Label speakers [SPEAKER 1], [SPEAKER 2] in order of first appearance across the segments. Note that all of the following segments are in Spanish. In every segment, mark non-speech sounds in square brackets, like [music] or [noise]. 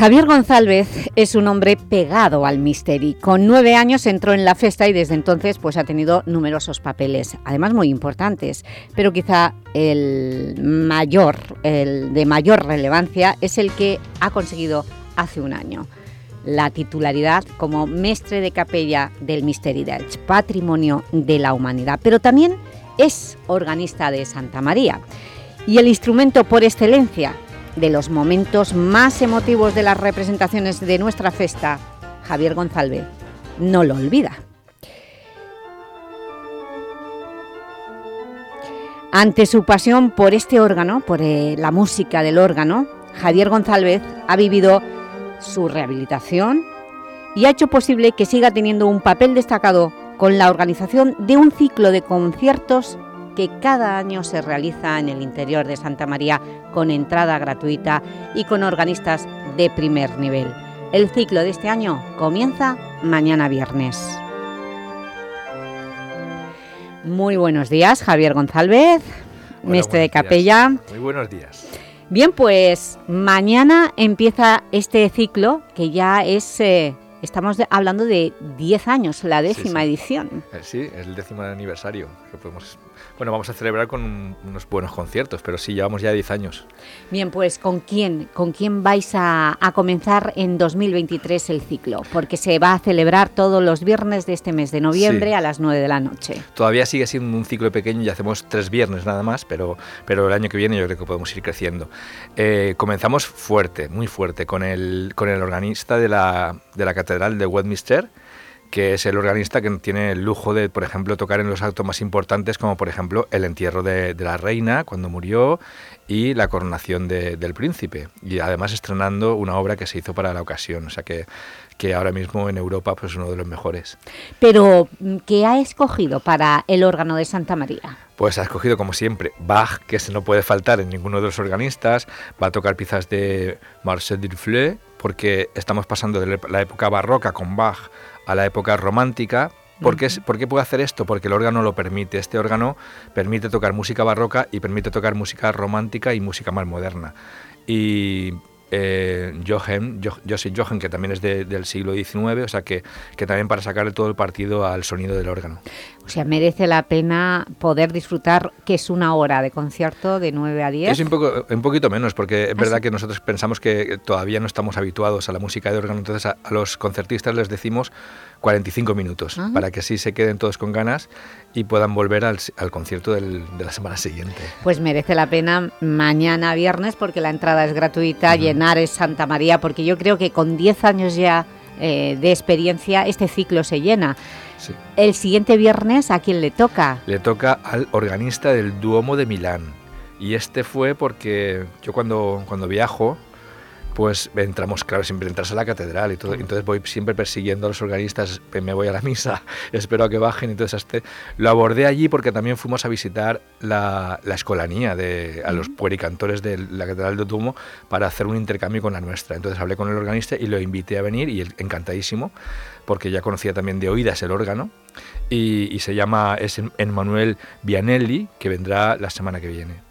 [SPEAKER 1] Javier González es un hombre pegado al misterio. Con nueve años entró en la festa y desde entonces pues, ha tenido numerosos papeles, además muy importantes. Pero quizá el mayor, el de mayor relevancia, es el que ha conseguido hace un año. La titularidad como mestre de capella del Misteri d'Elx, Patrimonio de la Humanidad. Pero también es organista de Santa María. Y el instrumento por excelencia de los momentos más emotivos de las representaciones de nuestra festa, Javier González no lo olvida. Ante su pasión por este órgano, por eh, la música del órgano, Javier González ha vivido su rehabilitación y ha hecho posible que siga teniendo un papel destacado con la organización de un ciclo de conciertos que cada año se realiza en el interior de Santa María con entrada gratuita y con organistas de primer nivel. El ciclo de este año comienza mañana viernes. Muy buenos días, Javier González, mestre de capella.
[SPEAKER 2] Muy buenos días.
[SPEAKER 1] Bien, pues mañana empieza este ciclo que ya es... Eh, estamos hablando de 10 años, la décima edición.
[SPEAKER 2] Eh, sí, es el décimo aniversario que podemos bueno, vamos a celebrar con unos buenos conciertos, pero sí, llevamos ya 10 años.
[SPEAKER 1] Bien, pues ¿con quién, con quién vais a, comenzar en 2023 el ciclo? Porque se va a celebrar todos los viernes de este mes de noviembre a las 9 de la noche.
[SPEAKER 2] Todavía sigue siendo un ciclo pequeño y hacemos tres viernes nada más, pero, pero el año que viene yo creo que podemos ir creciendo. Eh, comenzamos fuerte, muy fuerte, con el, con el organista de la, de la Catedral de Westminster, que es el organista que tiene el lujo de, por ejemplo, tocar en los actos más importantes, como por ejemplo el entierro de, la reina cuando murió y la coronación del príncipe. Y además estrenando una obra que se hizo para la ocasión, o sea que, que ahora mismo en Europa pues, es uno de los mejores.
[SPEAKER 1] Pero, ¿qué ha escogido para el órgano de Santa María?
[SPEAKER 2] Pues ha escogido, como siempre, Bach, que se no puede faltar en ninguno de los organistas, va a tocar piezas de Marcel Duflé, porque estamos pasando de la época barroca con Bach a la época romántica. ¿Por qué, ¿Por qué, puede hacer esto? Porque el órgano lo permite. Este órgano permite tocar música barroca y permite tocar música romántica y música más moderna. Y eh, Jochen, Joseph Jochen, que también es del siglo XIX, o sea que, que también para sacarle todo el partido al sonido del órgano.
[SPEAKER 1] O sea, merece la pena poder disfrutar, que es una hora de concierto de 9 a 10.
[SPEAKER 2] Es un, poco, un poquito menos, porque es ¿Ah, verdad que nosotros pensamos que todavía no estamos habituados a la música de órgano, entonces a, a los concertistas les decimos 45 minutos, para que así se queden todos con ganas y puedan volver al, concierto de la semana siguiente.
[SPEAKER 1] Pues merece la pena mañana viernes porque la entrada es gratuita, llenar es Santa María, porque yo creo que con 10 años ya eh, de experiencia este ciclo se llena. El siguiente viernes, ¿a quién le toca?
[SPEAKER 2] Le toca al organista del Duomo de Milán. Y este fue porque yo cuando, cuando viajo, pues entramos, claro, siempre entras a la catedral y todo, entonces voy siempre persiguiendo a los organistas, me voy a la [laughs] misa, espero a que bajen, entonces este, lo abordé allí porque también fuimos a visitar la, la escolanía de a los puericantores de la catedral de Otumo para hacer un intercambio con la nuestra, entonces hablé con el organista y lo invité a venir y él encantadísimo porque ya conocía también de oídas el órgano. Y, y se llama, es Emmanuel Vianelli, que vendrá la semana que viene.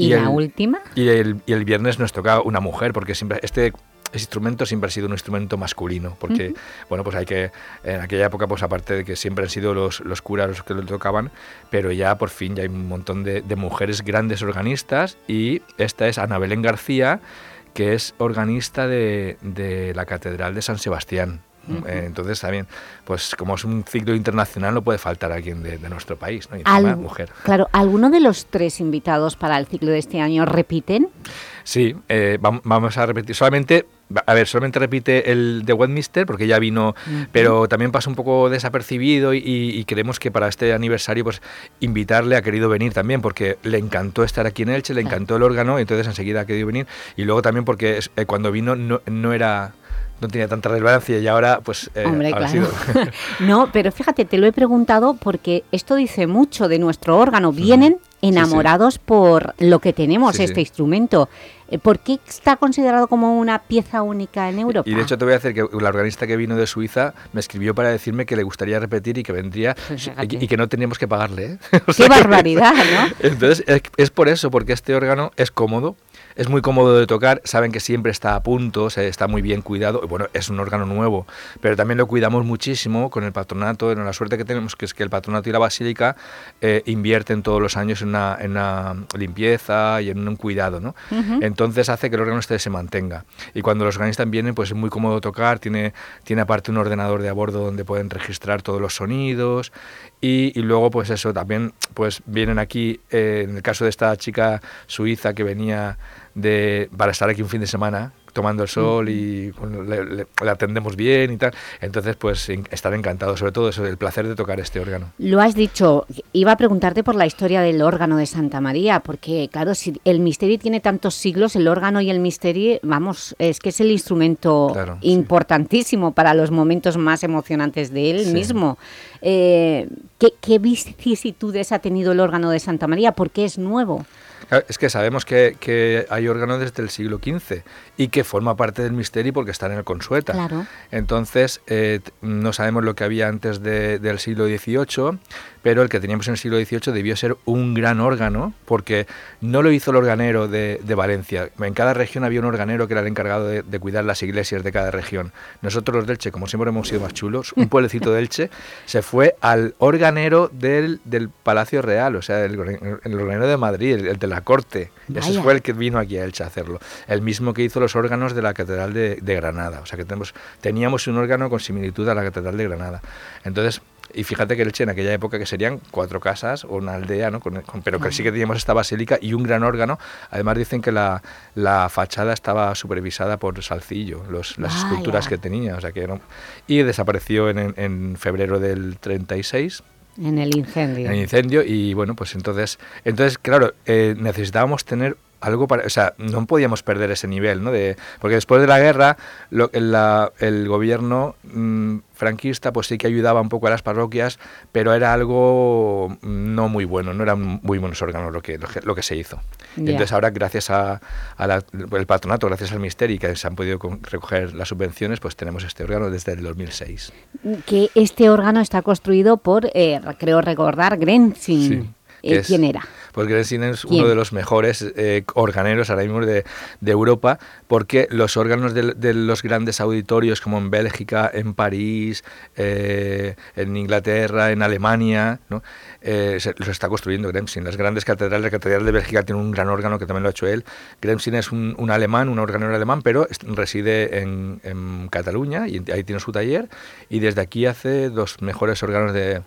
[SPEAKER 1] ¿Y, la última?
[SPEAKER 2] Y el, y el, viernes nos toca una mujer, porque siempre este instrumento siempre ha sido un instrumento masculino, porque, bueno, pues hay que, en aquella época, pues aparte de que siempre han sido los, los curas los que lo tocaban, pero ya por fin ya hay un montón de, de mujeres grandes organistas y esta es Ana Belén García, que es organista de, de la Catedral de San Sebastián. Eh, entonces también, pues como es un ciclo internacional, no puede faltar alguien de, nuestro país, ¿no? Y mujer.
[SPEAKER 1] Claro, ¿alguno de los tres invitados para el ciclo de este año repiten?
[SPEAKER 2] Sí, eh, vamos a repetir. Solamente, a ver, solamente repite el de Westminster porque ya vino, pero también pasa un poco desapercibido y, creemos que para este aniversario, pues invitarle ha querido venir también porque le encantó estar aquí en Elche, le encantó el órgano, y entonces enseguida ha querido venir y luego también porque eh, cuando vino no, no era no tenía tanta relevancia y ahora pues
[SPEAKER 1] eh, Hombre, claro. [laughs] no, pero fíjate, te lo he preguntado porque esto dice mucho de nuestro órgano. Vienen enamorados por lo que tenemos, este instrumento. Eh, ¿Por qué está considerado como una pieza única en Europa?
[SPEAKER 2] Y de hecho te voy a decir que la organista que vino de Suiza me escribió para decirme que le gustaría repetir y que vendría pues y, que no teníamos que pagarle.
[SPEAKER 1] ¿eh? [laughs] ¡Qué barbaridad! ¿no? [laughs]
[SPEAKER 2] Entonces es por eso, porque este órgano es cómodo, es muy cómodo de tocar, saben que siempre está a punto, está muy bien cuidado. Bueno, es un órgano nuevo, pero también lo cuidamos muchísimo con el patronato. La suerte que tenemos que es que el patronato y la basílica eh, invierten todos los años en una, limpieza y en un cuidado, ¿no? Entonces hace que el órgano este se mantenga. Y cuando los organistas vienen, pues es muy cómodo tocar, tiene, tiene aparte un ordenador de a bordo donde pueden registrar todos los sonidos y, luego pues eso también pues vienen aquí eh, en el caso de esta chica suiza que venía de, para estar aquí un fin de semana tomando el sol y le, atendemos bien y tal. Entonces, pues estar encantado, sobre todo eso, del placer de tocar este órgano.
[SPEAKER 1] Lo has dicho, iba a preguntarte por la historia del órgano de Santa María, porque claro, si el Misteri tiene tantos siglos, el órgano y el Misteri, vamos, es que es el instrumento importantísimo para los momentos más emocionantes de él mismo. Eh, ¿qué, ¿Qué vicisitudes ha tenido el órgano de Santa María? ¿Por qué es nuevo?
[SPEAKER 2] Es que sabemos que, que, hay órganos desde el siglo XV y que forma parte del misterio porque está en el Consueta.
[SPEAKER 1] Claro.
[SPEAKER 2] Entonces, eh, no sabemos lo que había antes del siglo XVIII, pero el que teníamos en el siglo XVIII debió ser un gran órgano, porque no lo hizo el organero de, Valencia. En cada región había un organero que era el encargado de, cuidar las iglesias de cada región. Nosotros los de Elche, como siempre hemos sido más chulos, un pueblecito de Elche se fue al organero del, Palacio Real, o sea, el, organero de Madrid, el, de la corte. Ese fue el que vino aquí a Elche a hacerlo. El mismo que hizo los órganos de la Catedral de, de Granada. O sea que tenemos, teníamos un órgano con similitud a la Catedral de Granada. Entonces, y fíjate que Elche en aquella época que serían cuatro casas o una aldea, ¿no? pero que sí que teníamos esta basílica y un gran órgano. Además dicen que la, la fachada estaba supervisada por Salcillo, los, las esculturas que tenía. O sea, que y desapareció en, en, febrero del 36.
[SPEAKER 1] En el incendio.
[SPEAKER 2] En el incendio y bueno, pues entonces, entonces claro, eh, necesitábamos tener algo para, o sea, no podíamos perder ese nivel, ¿no? De, porque después de la guerra, lo, la, el gobierno mm, franquista, pues sí que ayudaba un poco a las parroquias, pero era algo no muy bueno, no eran muy buenos órganos lo que, lo que, se hizo. Entonces ahora, gracias a, el patronato, gracias al misterio y que se han podido recoger las subvenciones, pues tenemos este órgano desde el 2006.
[SPEAKER 1] Que este órgano está construido por, eh, creo recordar, Grenzin. Eh, ¿Quién era?
[SPEAKER 2] Pues Grensin es uno de los mejores eh, organeros ahora mismo de, Europa, porque los órganos de, los grandes auditorios, como en Bélgica, en París, eh, en Inglaterra, en Alemania, ¿no? los está construyendo Gremsin. Las grandes catedrales, la Catedral de Bélgica tiene un gran órgano que también lo ha hecho él. Gremsin es un, alemán, un organero alemán, pero reside en, en Cataluña y ahí tiene su taller y desde aquí hace los mejores órganos de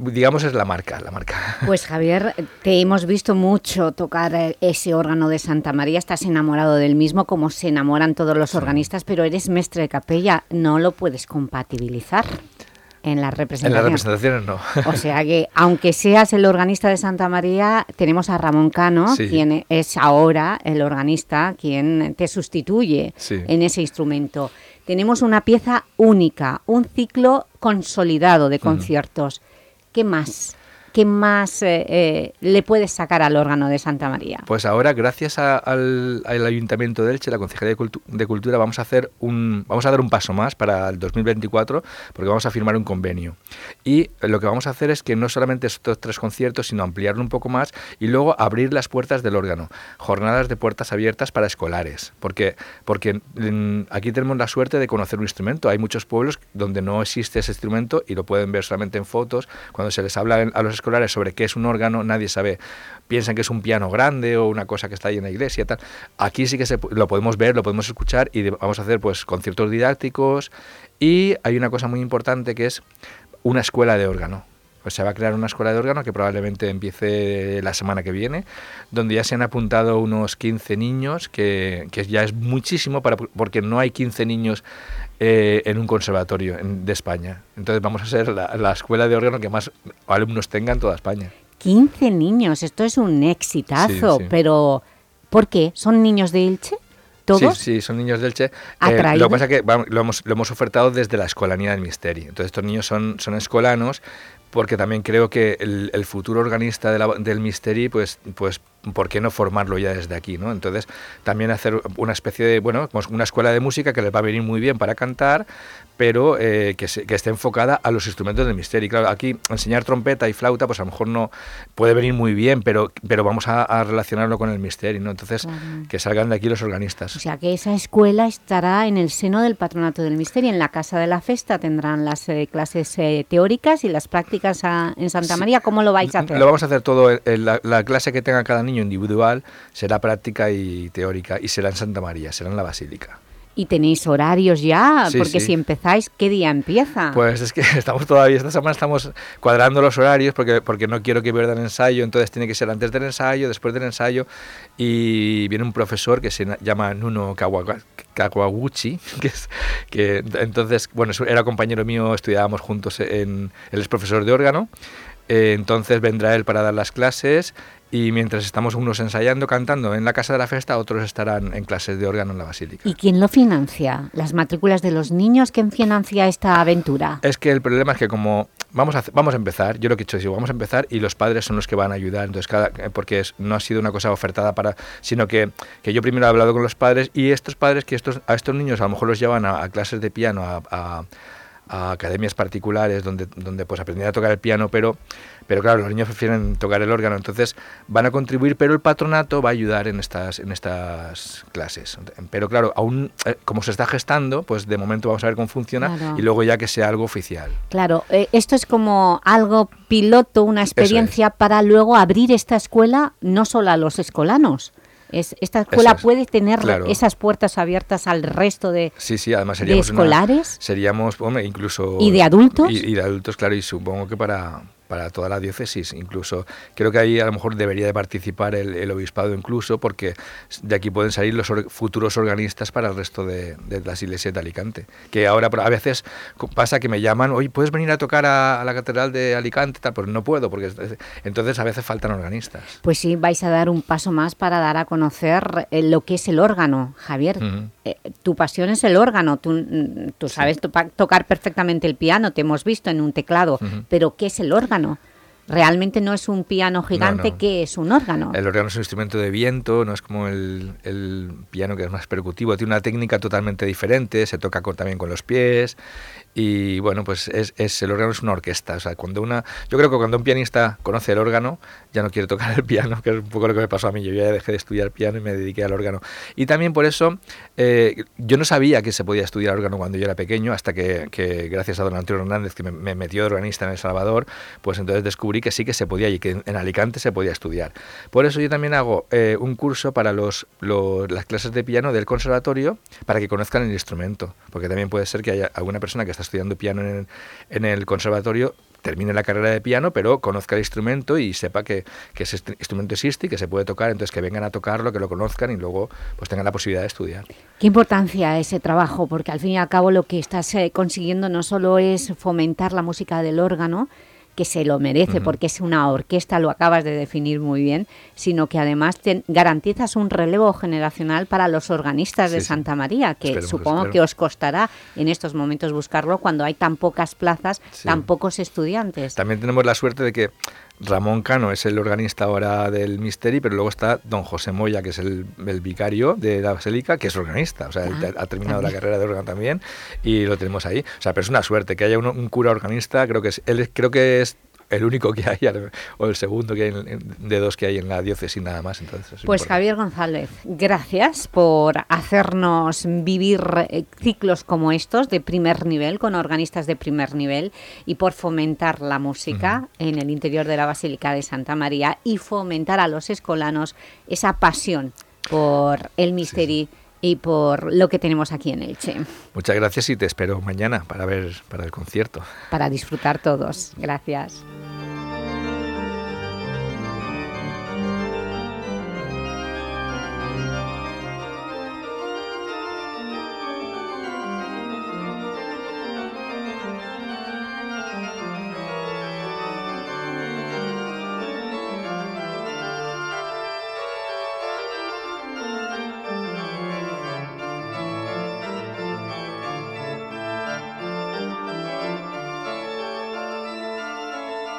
[SPEAKER 2] digamos es la marca, la marca.
[SPEAKER 1] Pues Javier, te hemos visto mucho tocar eh, ese órgano de Santa María, estás enamorado del mismo como se enamoran todos los organistas, pero eres mestre de capella, no lo puedes compatibilizar en las representaciones.
[SPEAKER 2] En las representaciones no.
[SPEAKER 1] O sea que, aunque seas el organista de Santa María, tenemos a Ramón Cano, quien es ahora el organista, quien te sustituye en ese instrumento. Tenemos una pieza única, un ciclo consolidado de conciertos. ¿Qué más? ¿Qué más eh, eh, le puedes sacar al órgano de Santa María?
[SPEAKER 2] Pues ahora, gracias al, Ayuntamiento de Elche, la Concejalía de, Cultura, vamos a, hacer un, vamos a dar un paso más para el 2024, porque vamos a firmar un convenio. Y lo que vamos a hacer es que no solamente estos tres conciertos, sino ampliarlo un poco más y luego abrir las puertas del órgano. Jornadas de puertas abiertas para escolares, porque, porque mm, aquí tenemos la suerte de conocer un instrumento. Hay muchos pueblos donde no existe ese instrumento y lo pueden ver solamente en fotos. Cuando se les habla a los sobre qué es un órgano, nadie sabe. Piensan que es un piano grande o una cosa que está ahí en la iglesia. Tal. Aquí sí que se, lo podemos ver, lo podemos escuchar y vamos a hacer pues conciertos didácticos. Y hay una cosa muy importante que es una escuela de órgano. Se va a crear una escuela de órgano que probablemente empiece la semana que viene, donde ya se han apuntado unos 15 niños, que, que ya es muchísimo, para, porque no hay 15 niños eh, en un conservatorio de España. Entonces vamos a ser la, escuela de órgano que más alumnos tenga en toda España.
[SPEAKER 1] 15 niños, esto es un exitazo, pero ¿por qué? ¿Son niños de Elche? ¿Todos?
[SPEAKER 2] Sí, sí, son niños de Elche. Eh, lo que pasa es que lo, hemos, lo, hemos, ofertado desde la Escolanía del Misterio. Entonces estos niños son, son escolanos porque también creo que el, futuro organista del Misteri, pues, pues ¿por qué no formarlo ya desde aquí? ¿no? Entonces, también hacer una especie de, bueno, pues una escuela de música que les va a venir muy bien para cantar, pero eh, que, que, esté enfocada a los instrumentos del misterio. claro, aquí enseñar trompeta y flauta, pues a lo mejor no puede venir muy bien, pero, pero vamos a, relacionarlo con el misterio, ¿no? Entonces, que salgan de aquí los organistas.
[SPEAKER 1] O sea, que esa escuela estará en el seno del patronato del misterio, en la Casa de la Festa tendrán las eh, clases eh, teóricas y las prácticas en Santa María. ¿Cómo lo vais a hacer?
[SPEAKER 2] Lo vamos a hacer todo, la, la clase que tenga cada niño individual será práctica y teórica y será en Santa María, será en la Basílica.
[SPEAKER 1] ¿Y tenéis horarios ya? porque si empezáis, ¿qué día empieza?
[SPEAKER 2] Pues es que [laughs] estamos todavía, esta semana estamos cuadrando los horarios porque, porque no quiero que pierdan ensayo, entonces tiene que ser antes del ensayo, después del ensayo, y viene un profesor que se llama Nuno Kawaguchi, [laughs] que, es, que entonces, bueno, era compañero mío, estudiábamos juntos, en, él es profesor de órgano, eh, entonces vendrá él para dar las clases y mientras estamos unos ensayando, cantando en la casa de la fiesta, otros estarán en clases de órgano en la basílica.
[SPEAKER 1] ¿Y quién lo financia? ¿Las matrículas de los niños? ¿Quién financia esta aventura?
[SPEAKER 2] Es que el problema es que como vamos a, vamos a empezar, yo lo que he dicho es vamos a empezar y los padres son los que van a ayudar, entonces cada, eh, porque no ha sido una cosa ofertada para, sino que, que, yo primero he hablado con los padres y estos padres que estos, a estos niños a lo mejor los llevan a, clases de piano, a, a academias particulares donde, donde pues aprendían a tocar el piano, pero pero claro, los niños prefieren tocar el órgano, entonces van a contribuir, pero el patronato va a ayudar en estas, en estas clases. Pero claro, aún eh, como se está gestando, pues de momento vamos a ver cómo funciona y luego ya que sea algo oficial.
[SPEAKER 1] Claro, eh, esto es como algo piloto, una experiencia para luego abrir esta escuela no solo a los escolanos, es, esta escuela puede tener esas puertas abiertas al resto de,
[SPEAKER 2] sí, sí, además seríamos
[SPEAKER 1] escolares.
[SPEAKER 2] seríamos, hombre, incluso...
[SPEAKER 1] ¿Y de adultos?
[SPEAKER 2] y, de adultos, claro, y supongo que para, para toda la diócesis. Incluso creo que ahí a lo mejor debería de participar el, obispado incluso, porque de aquí pueden salir los futuros organistas para el resto de, las iglesias de Alicante. Que ahora a veces pasa que me llaman, oye, ¿puedes venir a tocar a, la catedral de Alicante? Tal, pues no puedo, porque entonces a veces faltan organistas.
[SPEAKER 1] Pues sí, vais a dar un paso más para dar a conocer eh, lo que es el órgano, Javier. Eh, tu pasión es el órgano, tú, mm, tú sabes tocar perfectamente el piano, te hemos visto en un teclado, pero ¿qué es el órgano? Realmente no es un piano gigante, que es un órgano?
[SPEAKER 2] El órgano es un instrumento de viento, no es como el, el, piano que es más percutivo, tiene una técnica totalmente diferente, se toca también con los pies y bueno, pues es, es, el órgano es una orquesta. O sea, cuando una, yo creo que cuando un pianista conoce el órgano, ya no quiere tocar el piano, que es un poco lo que me pasó a mí. Yo ya dejé de estudiar piano y me dediqué al órgano. Y también por eso, eh, yo no sabía que se podía estudiar órgano cuando yo era pequeño, hasta que, que gracias a don Antonio Hernández, que me, metió de organista en El Salvador, pues entonces descubrí que sí que se podía y que en Alicante se podía estudiar. Por eso yo también hago eh, un curso para los, los, las clases de piano del conservatorio, para que conozcan el instrumento, porque también puede ser que haya alguna persona que está estudiando piano en el, conservatorio termine la carrera de piano, pero conozca el instrumento y sepa que, ese instrumento existe y que se puede tocar, entonces que vengan a tocarlo, que lo conozcan y luego pues tengan la posibilidad de estudiar.
[SPEAKER 1] Qué importancia ese trabajo, porque al fin y al cabo lo que estás eh, consiguiendo no solo es fomentar la música del órgano, que se lo merece porque es una orquesta, lo acabas de definir muy bien, sino que además te garantizas un relevo generacional para los organistas de Santa María, que supongo que os costará en estos momentos buscarlo cuando hay tan pocas plazas, tan pocos estudiantes.
[SPEAKER 2] También tenemos la suerte de que Ramón Cano es el organista ahora del Misteri, pero luego está don José Moya, que es el, vicario de la Basílica, que es organista. O sea, ah, ha terminado la carrera de órgano también y lo tenemos ahí. O sea, pero es una suerte que haya un, cura organista, creo que es, él creo que es el único que hay, o el segundo que hay de dos que hay en la diócesis nada más. Entonces,
[SPEAKER 1] pues Javier González, gracias por hacernos vivir eh, ciclos como estos de primer nivel, con organistas de primer nivel, y por fomentar la música en el interior de la Basílica de Santa María y fomentar a los escolanos esa pasión por el misterio y por lo que tenemos aquí en Elche.
[SPEAKER 2] Muchas gracias y te espero mañana para ver para el concierto.
[SPEAKER 1] Para disfrutar todos. Gracias.